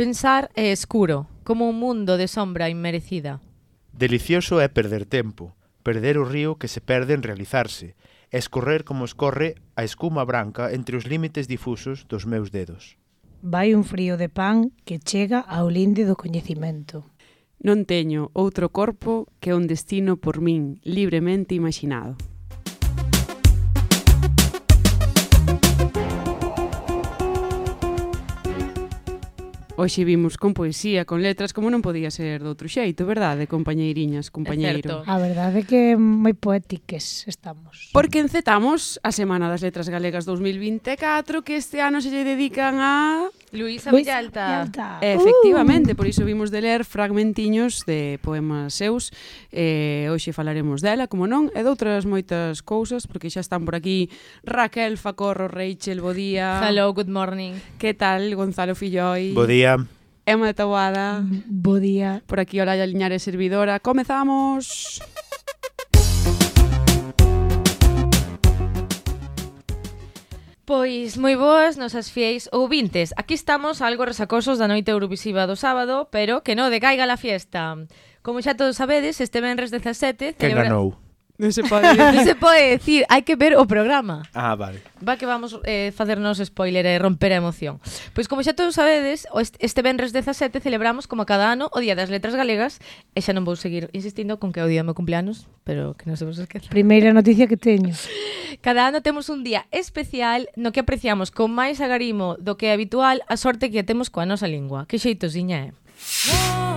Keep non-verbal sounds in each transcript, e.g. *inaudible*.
Pensar é escuro, como un mundo de sombra inmerecida. Delicioso é perder tempo, perder o río que se perde en realizarse, escorrer como escorre a escuma branca entre os límites difusos dos meus dedos. Vai un frío de pan que chega ao linde do coñecimento. Non teño outro corpo que un destino por min libremente imaginado. Hoxe vimos con poesía, con letras, como non podía ser doutro xeito, verdade, compañeiriñas, compañeiro? A verdade é que moi poétiques estamos. Porque encetamos a Semana das Letras Galegas 2024, que este ano se lle dedican a Luisa, Villalta. Villalta. Efectivamente, uh. por iso vimos de ler fragmentiños de poemas seus. Eh, hoxe falaremos dela, como non, e doutras moitas cousas, porque xa están por aquí Raquel Facorro, Rachel, bo día. Hello, good morning. Que tal, Gonzalo Filloi? Bo día. Emma de Taboada. Bo día. Por aquí, Olaya Liñares Servidora. Comezamos! Comezamos! Pois moi boas nosas fieis ouvintes. Aquí estamos algo resacosos da noite eurovisiva do sábado, pero que non decaiga la fiesta. Como xa todos sabedes, este venres 17 celebra... Que ganou? Non se pode non se pode decir, hai que ver o programa. Ah, vale. Va que vamos eh, facernos spoiler e eh, romper a emoción. Pois como xa todos sabedes, este venres 17 celebramos como cada ano o Día das Letras Galegas e xa non vou seguir insistindo con que é o día do meu cumpleanos, pero que non se vos esqueza. Primeira noticia que teño. Cada ano temos un día especial no que apreciamos con máis agarimo do que é habitual a sorte que temos coa nosa lingua. Que xeitosiña é. Eh?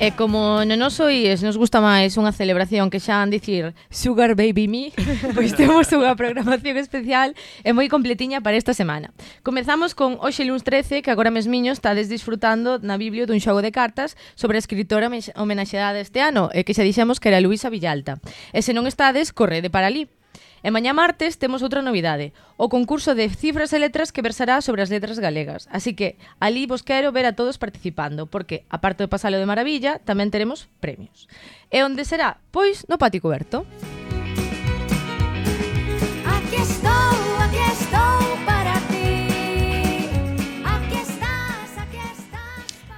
E como no noso IES nos gusta máis unha celebración que xa han dicir Sugar Baby Me, *laughs* pois temos unha programación especial e moi completiña para esta semana. Comezamos con Oxe Luns 13, que agora mesmiño estades disfrutando na biblio dun xogo de cartas sobre a escritora homenaxeada este ano, e que xa dixemos que era Luisa Villalta. E se non estades, correde para ali. E mañá martes temos outra novidade, o concurso de cifras e letras que versará sobre as letras galegas. Así que ali vos quero ver a todos participando, porque, aparte de pasalo de maravilla, tamén teremos premios. E onde será? Pois no Patio Coberto. Música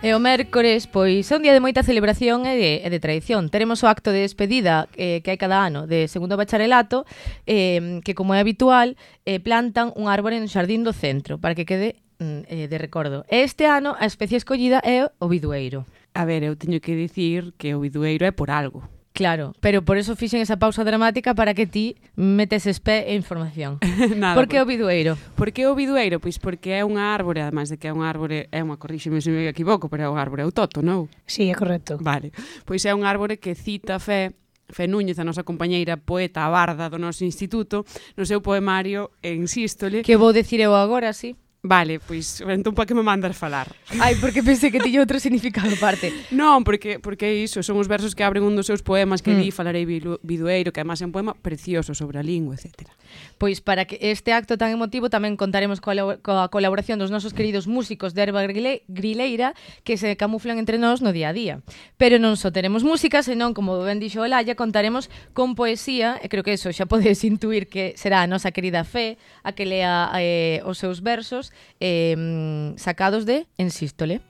E o mércores, pois, é un día de moita celebración e de, e de tradición. Teremos o acto de despedida eh, que hai cada ano de segundo bacharelato, eh, que, como é habitual, eh, plantan un árbore no xardín do centro, para que quede mm, eh, de recordo. E este ano a especie escollida é o bidueiro. A ver, eu teño que dicir que o bidueiro é por algo. Claro, pero por eso fixen esa pausa dramática para que ti metes espé e información. *laughs* Nada, por que o bidueiro? Por que o bidueiro? Pois porque é unha árbore, además de que é unha árbore, é unha, corríxeme se me equivoco, pero é unha árbore autóctona, non? Sí, é correcto. Vale, pois é unha árbore que cita fe Fe Núñez, a nosa compañeira poeta barda do noso instituto, no seu poemario en Sístole. Que vou dicir eu agora, sí? Vale, pois, entón para que me mandas falar? Ai, porque pensei que tiña outro significado aparte. *laughs* non, porque porque é iso, son os versos que abren un dos seus poemas que mm. di Falarei Bidueiro, que además é un poema precioso sobre a lingua, etc. Pois para que este acto tan emotivo tamén contaremos coa, coa colaboración dos nosos queridos músicos de Herba Grile, Grileira que se camuflan entre nós no día a día. Pero non só teremos música, senón, como ben dixo Olaya, contaremos con poesía, e creo que eso xa *laughs* podes intuir que será a nosa querida Fe, a que lea eh, os seus versos, temas eh, sacados de En Sístole.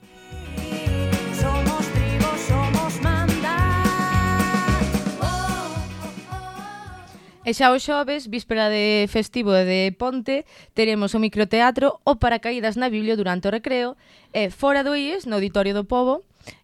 E xa o xoves, víspera de festivo de Ponte, teremos o microteatro O Paracaídas na Biblio durante o recreo e fora do IES, no Auditorio do Povo,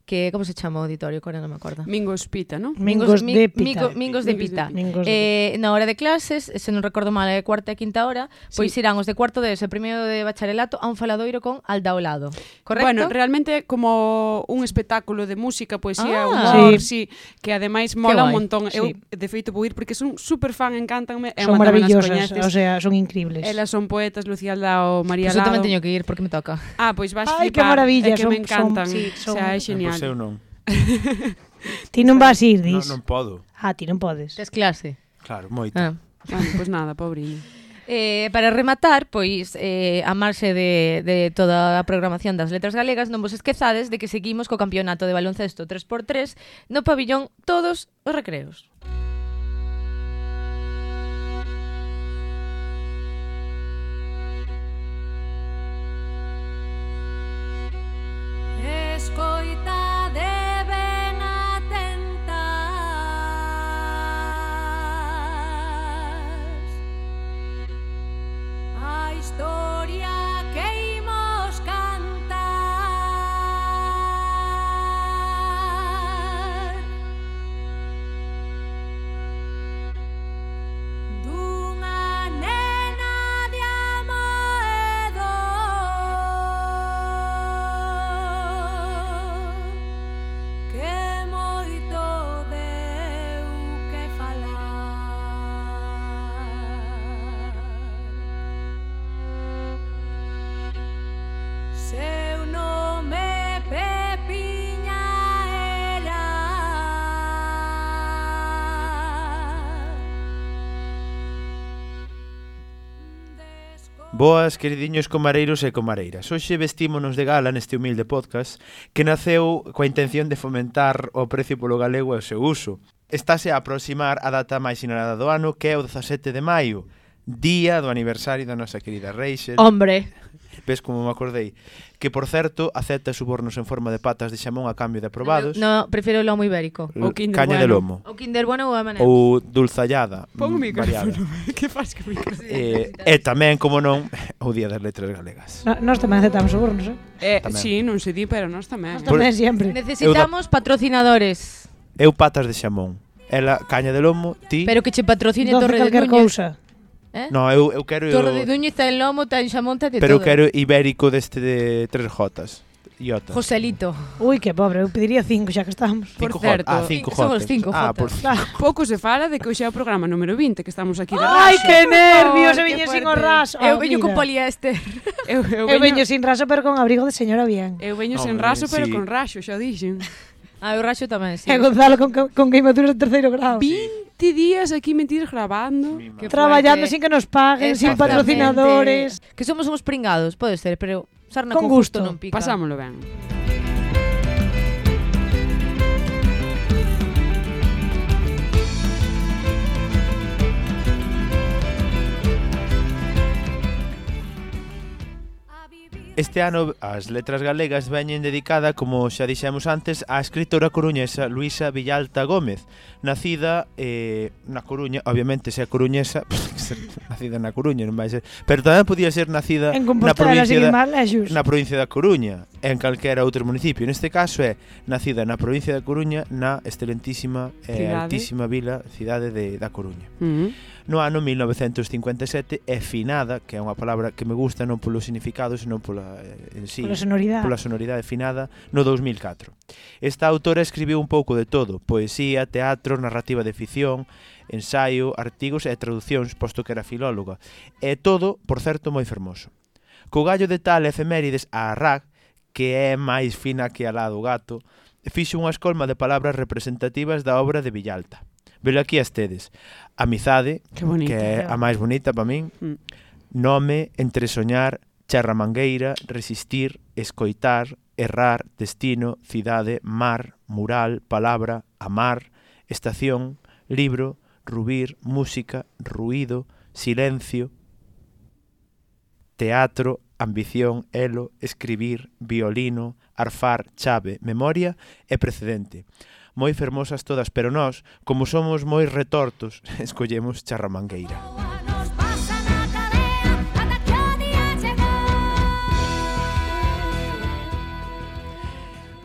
que como se chama o auditorio, que non me acordo. Mingos Pita, non? Mingos, Mingos de Pita. Mingos, Mingos de Pita. Mingos de... Eh, na hora de clases, eh, se non recordo mal, é cuarta e quinta hora, pois sí. irán os de cuarto de ese primeiro de bacharelato a un faladoiro con Alda ao lado. Correcto? Bueno, realmente como un espectáculo de música, poesía, ah, humor, sí. sí, que ademais mola un montón. Sí. Eu de feito vou ir porque son super fan, encántanme, son maravillosas, o sea, son increíbles. Elas son poetas, Lucía Aldao, María pues Lado. Yo tamén teño que ir porque me toca. Ah, pois pues vas Ay, flipar. Ai, que maravilla, É que son, me encantan. Son, sí, son, o sea, é genial. Pois eu non. *laughs* ti non vas ir, dis? Non, non podo. Ah, ti non podes. Tes clase? Claro, moito. Ah. Bueno, pois nada, pobriño. *laughs* Eh, para rematar, pois, eh, a marxe de, de toda a programación das letras galegas, non vos esquezades de que seguimos co campeonato de baloncesto 3x3 no pabillón todos os recreos. Boas, queridiños comareiros e comareiras. Hoxe vestímonos de gala neste humilde podcast que naceu coa intención de fomentar o precio polo galego e o seu uso. Estáse a aproximar a data máis sinalada do ano que é o 17 de maio, día do aniversario da nosa querida Rachel. Hombre, Ves como me acordei. Que, por certo, acepta subornos en forma de patas de xamón a cambio de aprobados. No, no o lomo ibérico. L o kinder caña bueno. de lomo. O kinder bueno ou amanés. Ou dulzallada. Pon un micrófono. *laughs* que faz que micrófono? Eh, e tamén, como non, *laughs* o Día das Letras Galegas. No, nós tamén aceptamos subornos, eh? eh tamén. sí, non se di, pero nós tamén. Nós tamén, por... sempre. Necesitamos patrocinadores. Eu patas de xamón ela caña de lomo, ti. Pero que che patrocine Doce Torre de Núñez. cousa. Eh? No, eu, eu quero... Torre de Duño está en Lomo, está en Xamón, de Pero todo. quero ibérico deste de tres jotas. Iota. Joselito. Ui, que pobre, eu pediría cinco xa que estamos. Por Cinco J. certo, Ah, cinco J. somos cinco Ah, J. por Pouco se fala de que hoxe é o programa número 20 que estamos aquí de Ai, que nervios, eu veño sin o raso. Eu ah, veño con poliéster. Eu, eu, Eu veño sin raso, pero con abrigo de señora bien. eu veño sen Hombre, raso, pero sí. con raxo, xa dixen. Ah, eu raxo tamén, sí. E Gonzalo con, con queimaduras de terceiro grado. 20 días aquí metidos grabando. Que Traballando sin que nos paguen, sin patrocinadores. Que somos uns pringados, pode ser, pero sarna con, con gusto. gusto non pica. Pasámoslo ben. Este ano as letras galegas veñen dedicada, como xa dixemos antes, á escritora coruñesa Luisa Villalta Gómez, nacida eh, na Coruña, obviamente se é coruñesa, *laughs* nacida na Coruña, non vai ser, pero tamén podía ser nacida en na provincia, da, na provincia da Coruña, en calquera outro municipio. Neste caso é nacida na provincia da Coruña, na excelentísima e eh, altísima vila, cidade de, da Coruña. Uh -huh. No ano 1957 é finada, que é unha palabra que me gusta non polo significado, senón pola en sí, pola sonoridade, pola sonoridade finada no 2004. Esta autora escribiu un pouco de todo, poesía, teatro, narrativa de ficción, ensaio, artigos e traducións, posto que era filóloga. E todo, por certo, moi fermoso. Co gallo de tal efemérides a Arrag, que é máis fina que a do gato, fixo unha escolma de palabras representativas da obra de Villalta. Velo aquí as tedes. Amizade, bonito, que é eh. a máis bonita para min, mm. nome, entresoñar, charramangueira, resistir, escoitar, errar, destino, cidade, mar, mural, palabra, amar, estación, libro, rubir, música, ruído, silencio, teatro, ambición, elo, escribir, violino, arfar, chave, memoria e precedente. Moi fermosas todas, pero nós, como somos moi retortos, *laughs* escollemos charramangueira. Música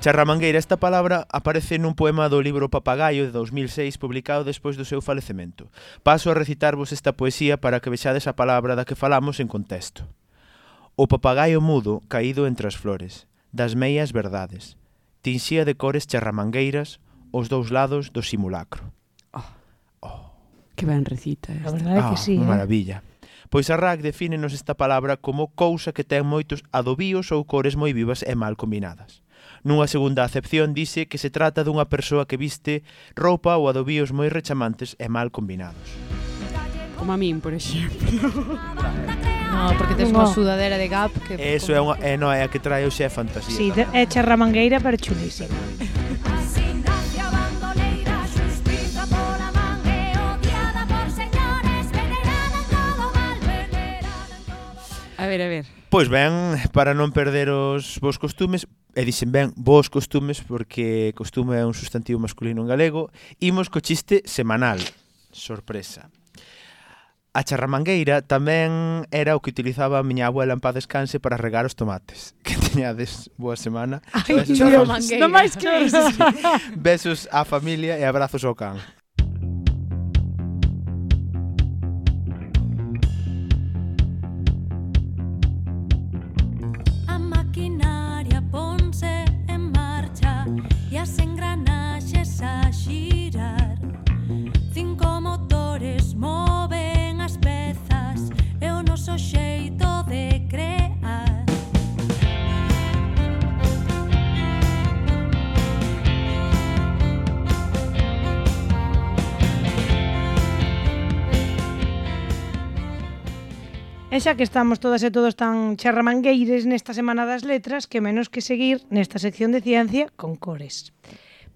Charramangueira, esta palabra aparece nun poema do libro Papagaio de 2006 publicado despois do seu falecemento. Paso a recitarvos esta poesía para que vexades a palabra da que falamos en contexto. O papagaio mudo caído entre as flores, das meias verdades, tinxía de cores charramangueiras os dous lados do simulacro. Oh. Oh. Que ben recita esta. A verdade oh, que ah, sí. Unha eh? maravilla. Pois a RAC defínenos esta palabra como cousa que ten moitos adobíos ou cores moi vivas e mal combinadas. Nunha segunda acepción dice que se trata dunha persoa que viste roupa ou adobios moi rechamantes e mal combinados. Como a min, por exemplo. no, porque tes unha sudadera de Gap que Eso é unha é, no, é a que trae o xe fantasía. Si, sí, é charramangueira pero chulísima. *laughs* A ver, a ver. Pois ben, para non perder os vos costumes, e dixen ben vos costumes porque costume é un sustantivo masculino en galego, imos co chiste semanal. Sorpresa. A charramangueira tamén era o que utilizaba a miña abuela en paz descanse para regar os tomates. *laughs* Que teñades boa semana. Ai, Besos, Non máis que iso. Besos á familia e abrazos ao can. engranajes hay. E xa que estamos todas e todos tan charramangueires nesta Semana das Letras, que menos que seguir nesta sección de ciencia con cores.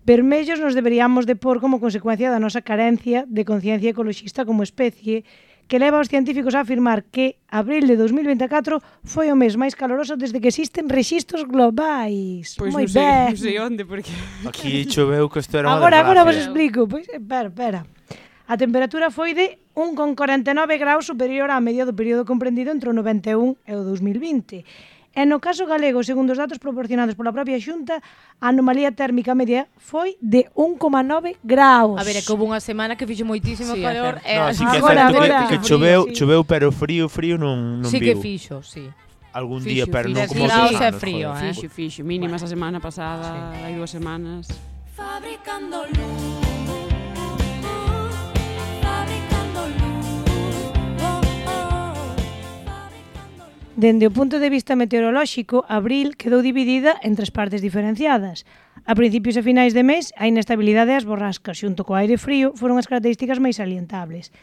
Vermellos nos deberíamos de pôr como consecuencia da nosa carencia de conciencia ecoloxista como especie, que leva os científicos a afirmar que abril de 2024 foi o mes máis caloroso desde que existen rexistros globais. Pois Moi non sei, ben. non sei onde, porque... Aquí choveu que isto era unha Agora, agora vos desgracia. explico. Pois, espera, espera. A temperatura foi de 1,49 graus superior á media do período comprendido entre o 91 e o 2020. E no caso galego, segundo os datos proporcionados pola propia Xunta, a anomalía térmica media foi de 1,9 graus. A ver, é que houve unha semana que fixo moitísimo sí, calor. e eh, no, sí que, agora, agora. que, choveu, sí. choveu, pero frío, frío non, non sí viu. Sí que fixo, sí algún fixo, día, pero non como outros anos. É frío, joder. eh? Fixo, fixo. Mínimas bueno. a semana pasada, sí. hai dúas semanas. Fabricando luz. Dende o punto de vista meteorolóxico, abril quedou dividida en tres partes diferenciadas. A principios e finais de mes, a inestabilidade e as borrascas xunto co aire frío foron as características máis salientables.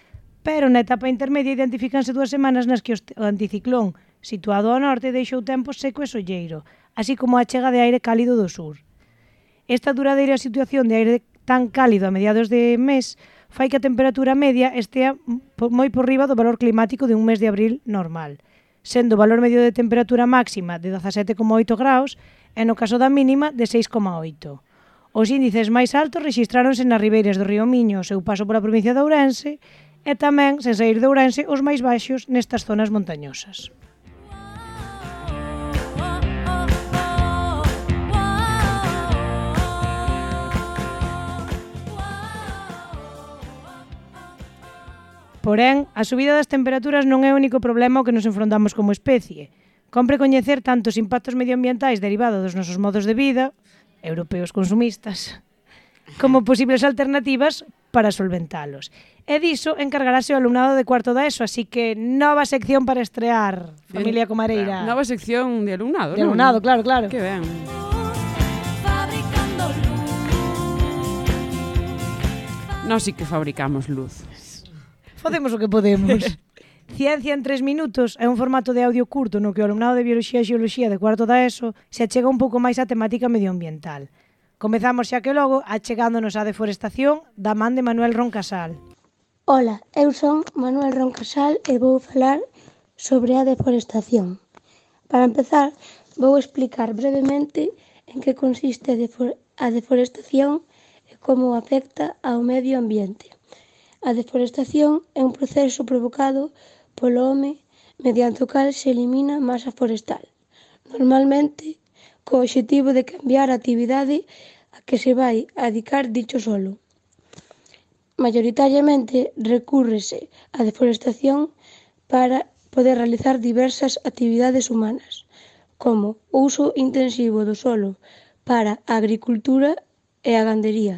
Pero na etapa intermedia identifícanse dúas semanas nas que o anticiclón, situado ao norte, deixou tempo seco e solleiro, así como a chega de aire cálido do sur. Esta duradeira situación de aire tan cálido a mediados de mes fai que a temperatura media estea moi por riba do valor climático de un mes de abril normal – sendo o valor medio de temperatura máxima de 17,8 graus e no caso da mínima de 6,8. Os índices máis altos rexistráronse nas ribeiras do río Miño, ao seu paso pola provincia de Ourense, e tamén, sen sair de Ourense, os máis baixos nestas zonas montañosas. Porén, a subida das temperaturas non é o único problema ao que nos enfrontamos como especie. Compre coñecer tanto os impactos medioambientais derivados dos nosos modos de vida, europeos consumistas, como posibles alternativas para solventalos. E diso encargarase o alumnado de cuarto da ESO, así que nova sección para estrear, familia Comareira. Nova sección de alumnado, De non? alumnado, claro, claro. Que ben. Nós sí que fabricamos luz. Facemos o que podemos. *laughs* Ciencia en tres minutos é un formato de audio curto no que o alumnado de Bioloxía e Xeoloxía de cuarto da ESO se achega un pouco máis á temática medioambiental. Comezamos xa que logo achegándonos á deforestación da man de Manuel Roncasal. Ola, eu son Manuel Roncasal e vou falar sobre a deforestación. Para empezar, vou explicar brevemente en que consiste a deforestación e como afecta ao medio ambiente. A deforestación é un proceso provocado polo home mediante o cal se elimina masa forestal, normalmente co obxectivo de cambiar a actividade a que se vai adicar dicho solo. Maioritariamente recúrrese á deforestación para poder realizar diversas actividades humanas, como o uso intensivo do solo para a agricultura e a gandería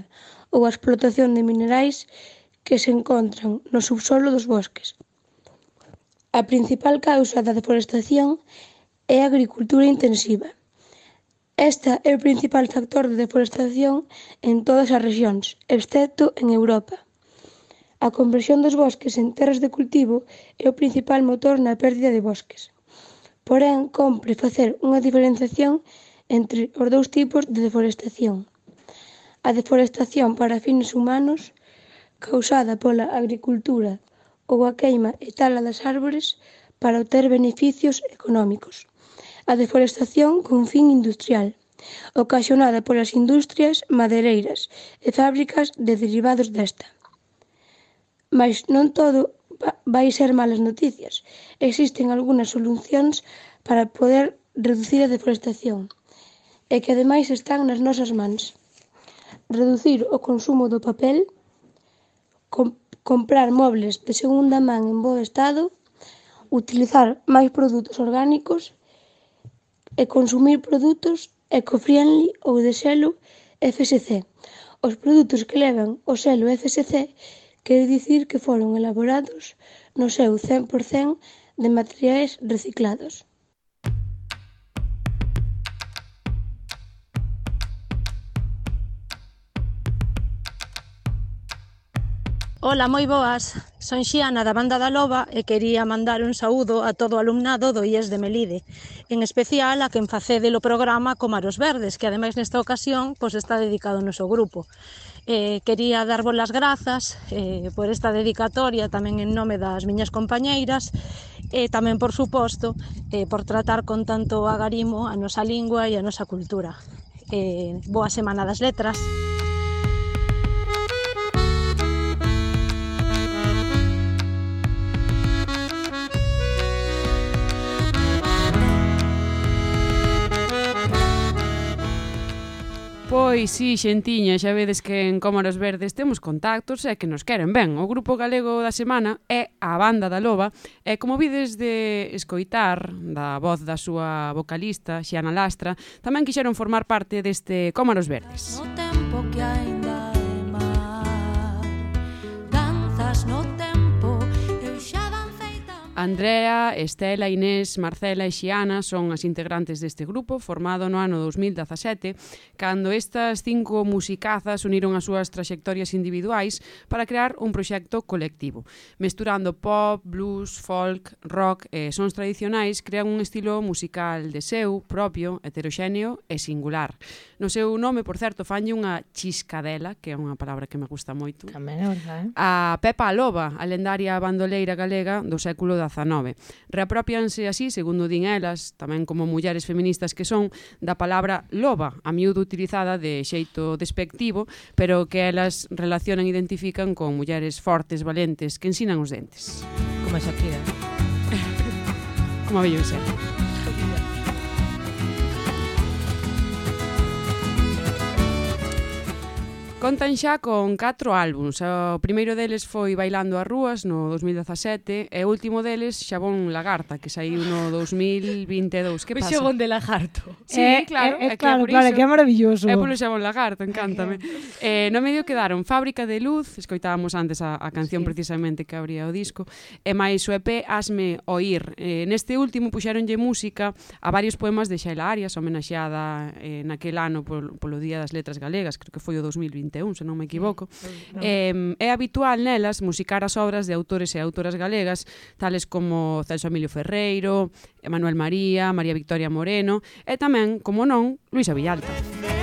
ou a explotación de minerais que se encontran no subsolo dos bosques. A principal causa da deforestación é a agricultura intensiva. Esta é o principal factor de deforestación en todas as regións, excepto en Europa. A conversión dos bosques en terras de cultivo é o principal motor na pérdida de bosques. Porén, compre facer unha diferenciación entre os dous tipos de deforestación. A deforestación para fines humanos causada pola agricultura ou a queima e tala das árbores para obter beneficios económicos. A deforestación con fin industrial, ocasionada polas industrias madereiras e fábricas de derivados desta. Mas non todo vai ser malas noticias. Existen algunhas solucións para poder reducir a deforestación e que ademais están nas nosas mans. Reducir o consumo do papel, com, comprar mobles de segunda man en bo estado, utilizar máis produtos orgánicos e consumir produtos eco-friendly ou de selo FSC. Os produtos que levan o selo FSC quere dicir que foron elaborados no seu 100% de materiais reciclados. Ola, moi boas. Son Xiana da Banda da Loba e quería mandar un saúdo a todo o alumnado do IES de Melide, en especial a quen facede o programa Comaros Verdes, que ademais nesta ocasión pois está dedicado ao noso grupo. Eh, quería darvos las grazas eh, por esta dedicatoria tamén en nome das miñas compañeiras e tamén, por suposto, eh, por tratar con tanto agarimo a nosa lingua e a nosa cultura. Eh, boa Semana das Letras. Pois si, sí, xentiña, xa vedes que en Cómaros Verdes temos contactos e que nos queren ben. O grupo galego da semana é a Banda da Loba e como vides de escoitar da voz da súa vocalista, Xiana Lastra, tamén quixeron formar parte deste Cómaros Verdes. No tempo que hai Andrea, Estela, Inés, Marcela e Xiana son as integrantes deste grupo formado no ano 2017 cando estas cinco musicazas uniron as súas traxectorias individuais para crear un proxecto colectivo. Mesturando pop, blues, folk, rock e sons tradicionais crean un estilo musical de seu, propio, heteroxéneo e singular. No seu nome, por certo, fanlle unha chiscadela, que é unha palabra que me gusta moito. Tamén é verdade. A Pepa Loba, a lendaria bandoleira galega do século XIX Reapropianse así, segundo din elas, tamén como mulleres feministas que son, da palabra loba, a miúdo utilizada de xeito despectivo, pero que elas relacionan e identifican con mulleres fortes, valentes, que ensinan os dentes. Como Shakira. como a Beyoncé. Contan xa con catro álbums. O primeiro deles foi Bailando as Rúas no 2017 e o último deles Xabón Lagarta, que saiu no 2022. Que pasa? Xabón de lagarto. Sí, eh, claro. Eh, eh, claro, claro, que é maravilloso. É polo Xabón Lagarto, encántame. Eh, no medio quedaron Fábrica de Luz, escoitábamos antes a, a canción sí. precisamente que abría o disco, e máis o EP Asme Oír. Eh, neste último puxáronlle música a varios poemas de Xaela Arias, homenaxeada eh, naquel ano polo, polo Día das Letras Galegas, creo que foi o 2020 21, se non me equivoco. Mm. Eh, é habitual nelas musicar as obras de autores e autoras galegas, tales como Celso Emilio Ferreiro, Manuel María, María Victoria Moreno e tamén, como non, Luisa Villalta. Música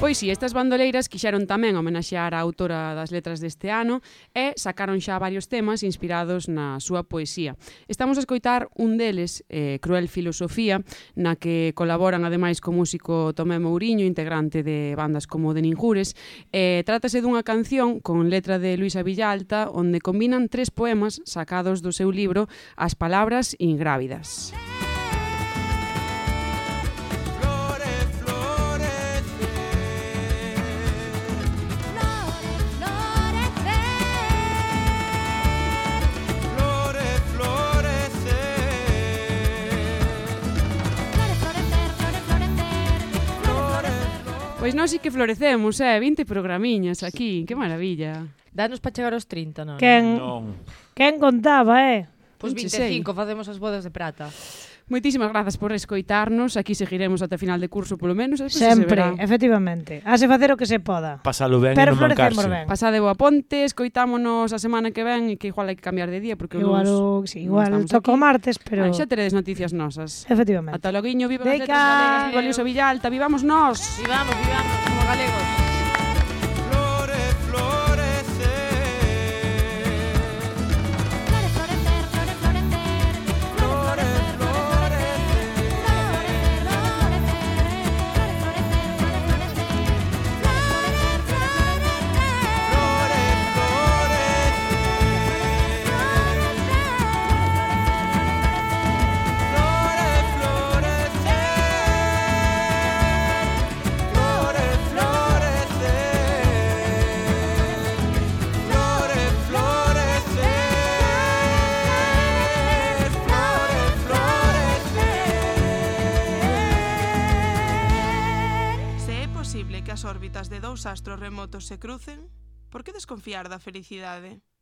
Pois si, sí, estas bandoleiras quixeron tamén homenaxear a autora das letras deste ano e sacaron xa varios temas inspirados na súa poesía. Estamos a escoitar un deles, eh, Cruel Filosofía, na que colaboran ademais co músico Tomé Mourinho, integrante de bandas como De Ninjures. Eh, trátase dunha canción con letra de Luisa Villalta onde combinan tres poemas sacados do seu libro As palabras ingrávidas. Música Pois nós sí que florecemos, eh? 20 programiñas aquí, que maravilla. Danos para chegar aos 30, non? Quen, non. quen contaba, eh? Pois 25, facemos as bodas de prata. Moitísimas grazas por escoitarnos. Aquí seguiremos ata final de curso, polo menos. Eso Sempre, se verá. efectivamente. Hase facer o que se poda. Pasalo ben Pero e non mancarse. Ben. Pasade boa ponte, escoitámonos a semana que ven e que igual hai que cambiar de día porque igual, o, sí, igual toco aquí. martes, pero... Ah, xa teredes noticias nosas. Efectivamente. Ata loguiño, viva Deca. as letras galegas, viva Luisa Villalta, vivamos nós. Vivamos, vivamos como galegos. rastros remotos se crucen, por que desconfiar da felicidade?